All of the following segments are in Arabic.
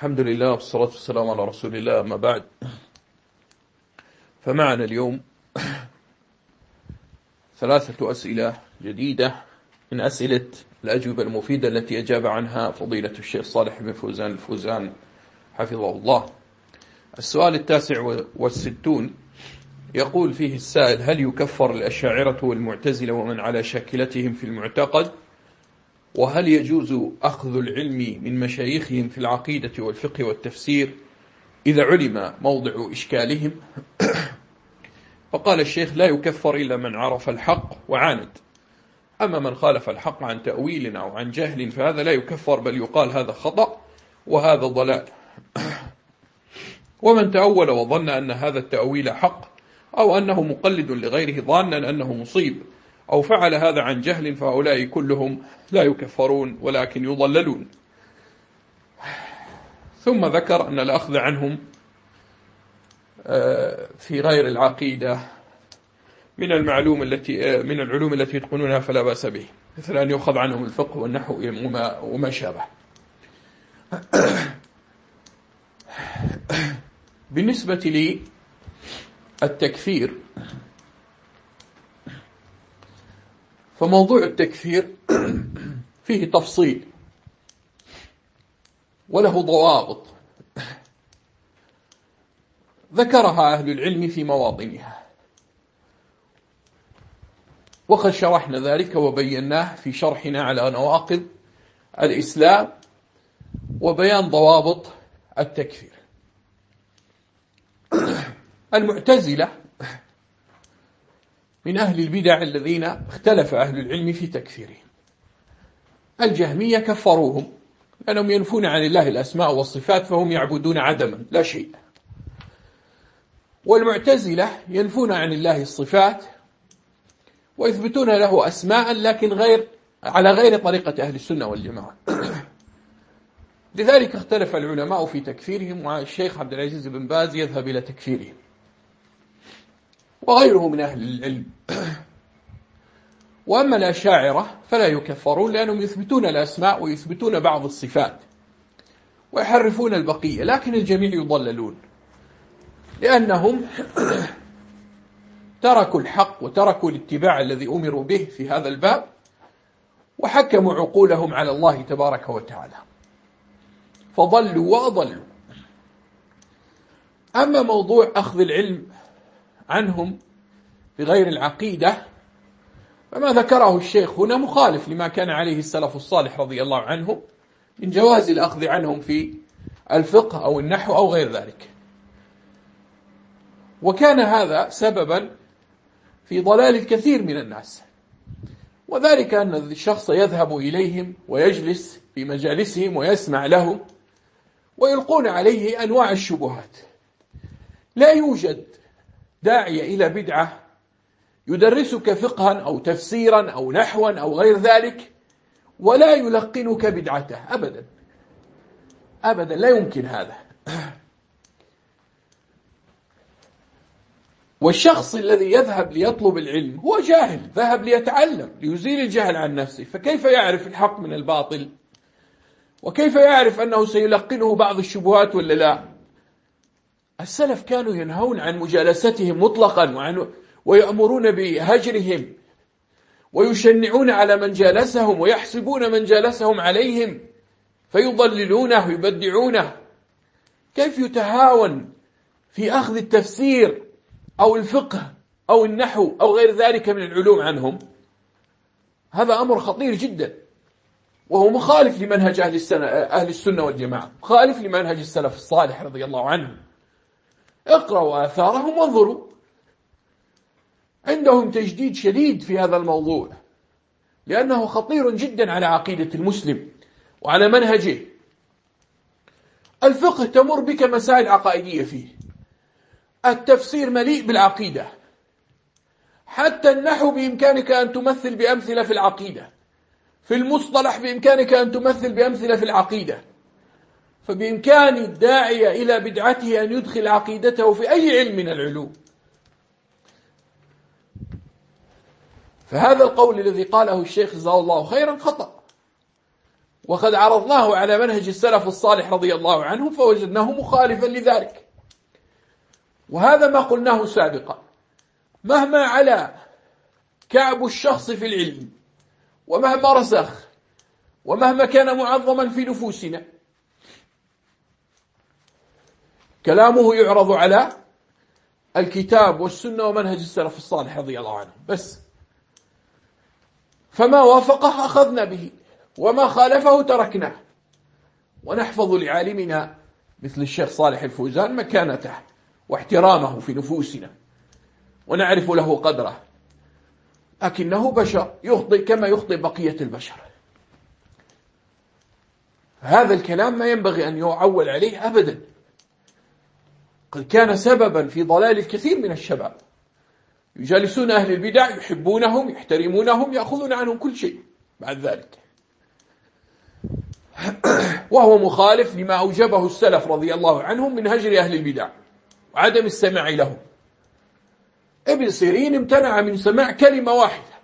الحمد لله والصلاة والسلام على رسول الله أما بعد. فمعنا اليوم ثلاثة أسئلة جديدة من أسئلة الأجوبة المفيدة التي أجاب عنها فضيلة الشيخ صالح بن فوزان الفوزان حفظه الله. السؤال التاسع والستون يقول فيه السائل هل يكفر الأشاعرة والمعتزلة ومن على شاكلتهم في المعتقد؟ وهل يجوز أخذ العلم من مشايخهم في العقيدة والفقه والتفسير إذا علم موضع إشكالهم؟ فقال الشيخ لا يكفر إلا من عرف الحق وعاند. أما من خالف الحق عن تأويل أو عن جهل فهذا لا يكفر بل يقال هذا خطأ وهذا ضلال. ومن تأول وظن أن هذا التأويل حق أو أنه مقلد لغيره ظانا أنه مصيب. أو فعل هذا عن جهل فهؤلاء كلهم لا يكفرون ولكن يضللون. ثم ذكر أن الأخذ عنهم آه، في غير العقيدة من المعلوم التي آه، من العلوم التي يتقنونها فلا بأس به مثل أن يؤخذ عنهم الفقه والنحو وما, وما شابه. بالنسبة لي التكفير فموضوع التكفير فيه تفصيل. وله ضوابط ذكرها أهل العلم في مواطنها. وقد شرحنا ذلك وبيناه في شرحنا على نواقض الإسلام وبيان ضوابط التكفير. المعتزلة من أهل البدع الذين اختلف أهل العلم في تكفيرهم. الجهمية كفروهم لأنهم ينفون عن الله الأسماء والصفات فهم يعبدون عدما لا شيء. والمعتزلة ينفون عن الله الصفات ويثبتون له أسماء لكن غير على غير طريقة أهل السنة والجماعة. لذلك اختلف العلماء في تكفيرهم والشيخ عبد العزيز بن باز يذهب إلى تكفيرهم. وغيره من أهل العلم. وأما الأشاعرة فلا يكفرون لأنهم يثبتون الأسماء ويثبتون بعض الصفات ويحرفون البقية لكن الجميع يضللون. لأنهم تركوا الحق وتركوا الاتباع الذي أمروا به في هذا الباب وحكموا عقولهم على الله تبارك وتعالى. فضلوا وأضلوا. أما موضوع أخذ العلم عنهم بغير العقيدة فما ذكره الشيخ هنا مخالف لما كان عليه السلف الصالح رضي الله عنهم من جواز الأخذ عنهم في الفقه أو النحو أو غير ذلك. وكان هذا سببا في ضلال الكثير من الناس. وذلك أن الشخص يذهب إليهم ويجلس في مجالسهم ويسمع لهم ويلقون عليه أنواع الشبهات. لا يوجد داعية إلى بدعة يدرسك فقها أو تفسيرا أو نحوا أو غير ذلك ولا يلقنك بدعته أبدا. أبدا لا يمكن هذا. والشخص الذي يذهب ليطلب العلم هو جاهل ذهب ليتعلم ليزيل الجهل عن نفسه فكيف يعرف الحق من الباطل؟ وكيف يعرف أنه سيلقنه بعض الشبهات ولا لا؟ السلف كانوا ينهون عن مجالستهم مطلقا وعن ويأمرون بهجرهم ويشنعون على من جالسهم ويحسبون من جالسهم عليهم فيضللونه ويبدعونه. كيف يتهاون في أخذ التفسير أو الفقه أو النحو أو غير ذلك من العلوم عنهم؟ هذا أمر خطير جدا. وهو مخالف لمنهج أهل السنة, أهل السنة والجماعة مخالف لمنهج السلف الصالح رضي الله عنهم. اقرأوا آثارهم وانظروا. عندهم تجديد شديد في هذا الموضوع لأنه خطير جدا على عقيدة المسلم وعلى منهجه. الفقه تمر بك مسائل عقائدية فيه. التفسير مليء بالعقيدة. حتى النحو بإمكانك أن تمثل بأمثلة في العقيدة. في المصطلح بإمكانك أن تمثل بأمثلة في العقيدة. فبإمكان الداعية إلى بدعته أن يدخل عقيدته في أي علم من العلوم. فهذا القول الذي قاله الشيخ جزاه الله خيرا خطأ. وقد عرضناه على منهج السلف الصالح رضي الله عنه فوجدناه مخالفا لذلك. وهذا ما قلناه سابقا. مهما علا كعب الشخص في العلم ومهما رسخ ومهما كان معظما في نفوسنا كلامه يعرض على الكتاب والسنة ومنهج السلف الصالح رضي الله عنه. بس فما وافقه أخذنا به وما خالفه تركناه. ونحفظ لعالمنا مثل الشيخ صالح الفوزان مكانته واحترامه في نفوسنا. ونعرف له قدره. لكنه بشر يخطئ كما يخطئ بقية البشر. هذا الكلام ما ينبغي أن يعول عليه أبدا. قد كان سببا في ضلال الكثير من الشباب. يجالسون أهل البدع يحبونهم يحترمونهم يأخذون عنهم كل شيء بعد ذلك. وهو مخالف لما أوجبه السلف رضي الله عنهم من هجر أهل البدع وعدم السماع لهم. ابن سيرين امتنع من سماع كلمة واحدة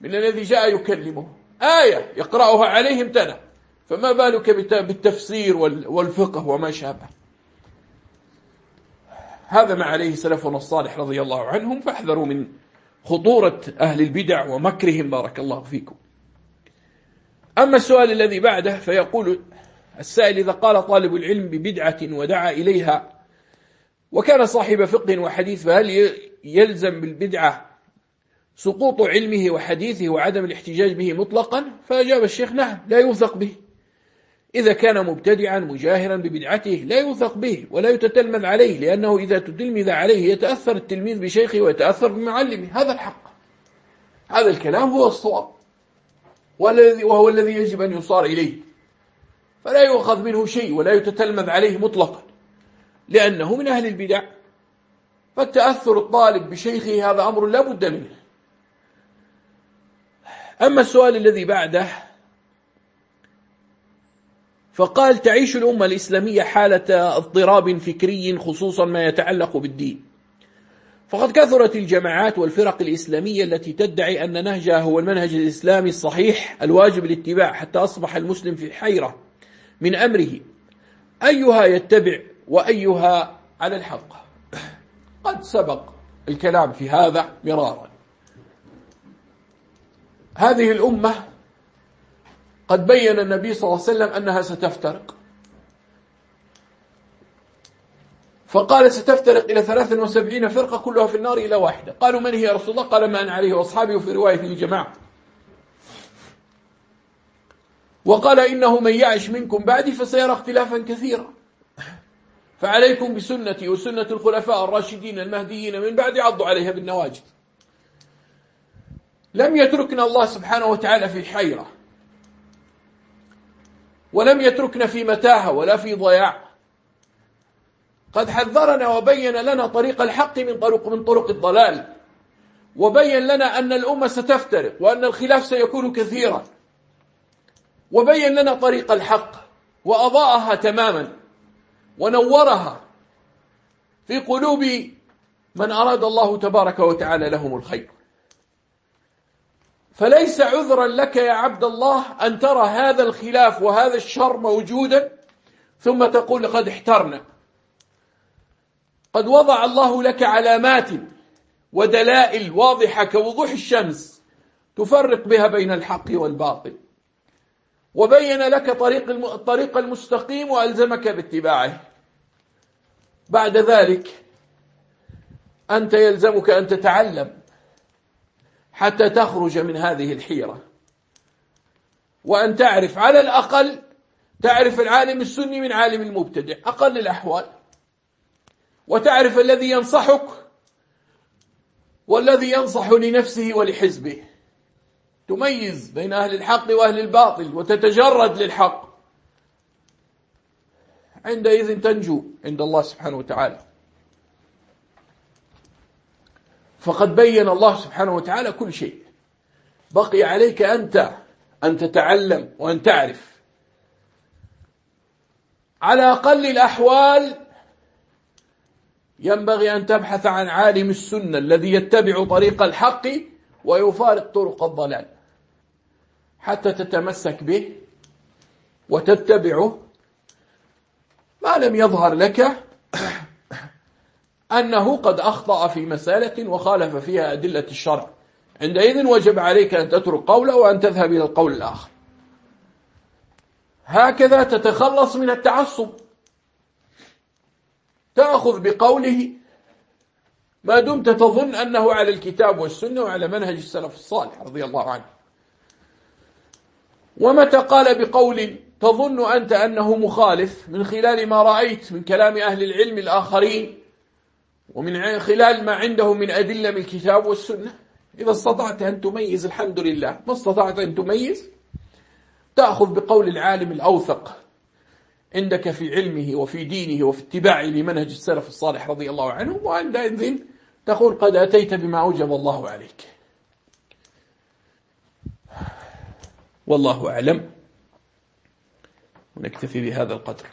من الذي جاء يكلمه. آية يقرأها عليه امتنع. فما بالك بالتفسير والفقه وما شابه؟ هذا ما عليه سلفنا الصالح رضي الله عنهم فاحذروا من خطورة أهل البدع ومكرهم بارك الله فيكم. أما السؤال الذي بعده فيقول السائل إذا قال طالب العلم ببدعة ودعا إليها وكان صاحب فقه وحديث فهل يلزم بالبدعة سقوط علمه وحديثه وعدم الاحتجاج به مطلقا؟ فأجاب الشيخ نعم لا يوثق به. إذا كان مبتدعا مجاهرا ببدعته لا يوثق به ولا يتتلمذ عليه لأنه إذا تتلمذ عليه يتأثر التلميذ بشيخه ويتأثر بمعلمه. هذا الحق. هذا الكلام هو الصواب. وهو الذي يجب أن يصار إليه. فلا يؤخذ منه شيء ولا يتتلمذ عليه مطلقا. لأنه من أهل البدع. فالتأثر الطالب بشيخه هذا أمر لا بد منه. أما السؤال الذي بعده فقال تعيش الأمة الإسلامية حالة اضطراب فكري خصوصا ما يتعلق بالدين. فقد كثرت الجماعات والفرق الإسلامية التي تدعي أن نهجها هو المنهج الإسلامي الصحيح الواجب الاتباع حتى أصبح المسلم في حيرة من أمره. أيها يتبع وأيها على الحق. قد سبق الكلام في هذا مرارا. هذه الأمة قد بين النبي صلى الله عليه وسلم أنها ستفترق. فقال ستفترق إلى 73 فرقة كلها في النار إلى واحدة. قالوا من هي يا رسول الله؟ قال ما أنا عليه وأصحابي وفي رواية الجماعة. وقال إنه من يعش منكم بعدي فسيرى اختلافا كثيرا. فعليكم بسنتي وسنة الخلفاء الراشدين المهديين من بعد عضوا عليها بالنواجد لم يتركنا الله سبحانه وتعالى في حيرة ولم يتركنا في متاهة ولا في ضياع. قد حذرنا وبين لنا طريق الحق من طرق من طرق الضلال. وبين لنا أن الأمة ستفترق وأن الخلاف سيكون كثيرا. وبين لنا طريق الحق وأضاءها تماما. ونورها في قلوب من أراد الله تبارك وتعالى لهم الخير. فليس عذرا لك يا عبد الله أن ترى هذا الخلاف وهذا الشر موجودا؟ ثم تقول قد احترنا. قد وضع الله لك علامات ودلائل واضحة كوضوح الشمس تفرق بها بين الحق والباطل. وبين لك طريق الطريق المستقيم وألزمك باتباعه. بعد ذلك أنت يلزمك أن تتعلم. حتى تخرج من هذه الحيرة. وأن تعرف على الأقل تعرف العالم السني من عالم المبتدع أقل الأحوال. وتعرف الذي ينصحك والذي ينصح لنفسه ولحزبه. تميز بين أهل الحق وأهل الباطل وتتجرد للحق. عندئذ تنجو عند الله سبحانه وتعالى. فقد بين الله سبحانه وتعالى كل شيء. بقي عليك أنت أن تتعلم وأن تعرف. على أقل الأحوال ينبغي أن تبحث عن عالم السنة الذي يتبع طريق الحق ويفارق طرق الضلال. حتى تتمسك به وتتبعه. ما لم يظهر لك أنه قد أخطأ في مسألة وخالف فيها أدلة الشرع. عندئذ وجب عليك أن تترك قوله وأن تذهب إلى القول الآخر. هكذا تتخلص من التعصب. تأخذ بقوله ما دمت تظن أنه على الكتاب والسنة وعلى منهج السلف الصالح رضي الله عنه. ومتى قال بقول تظن أنت أنه مخالف من خلال ما رأيت من كلام أهل العلم الآخرين ومن خلال ما عنده من أدلة من الكتاب والسنة إذا استطعت أن تميز الحمد لله ما استطعت أن تميز تأخذ بقول العالم الأوثق. عندك في علمه وفي دينه وفي اتباعه لمنهج السلف الصالح رضي الله عنه وعندئذ تقول قد أتيت بما أوجب الله عليك. والله أعلم. ونكتفي بهذا القدر.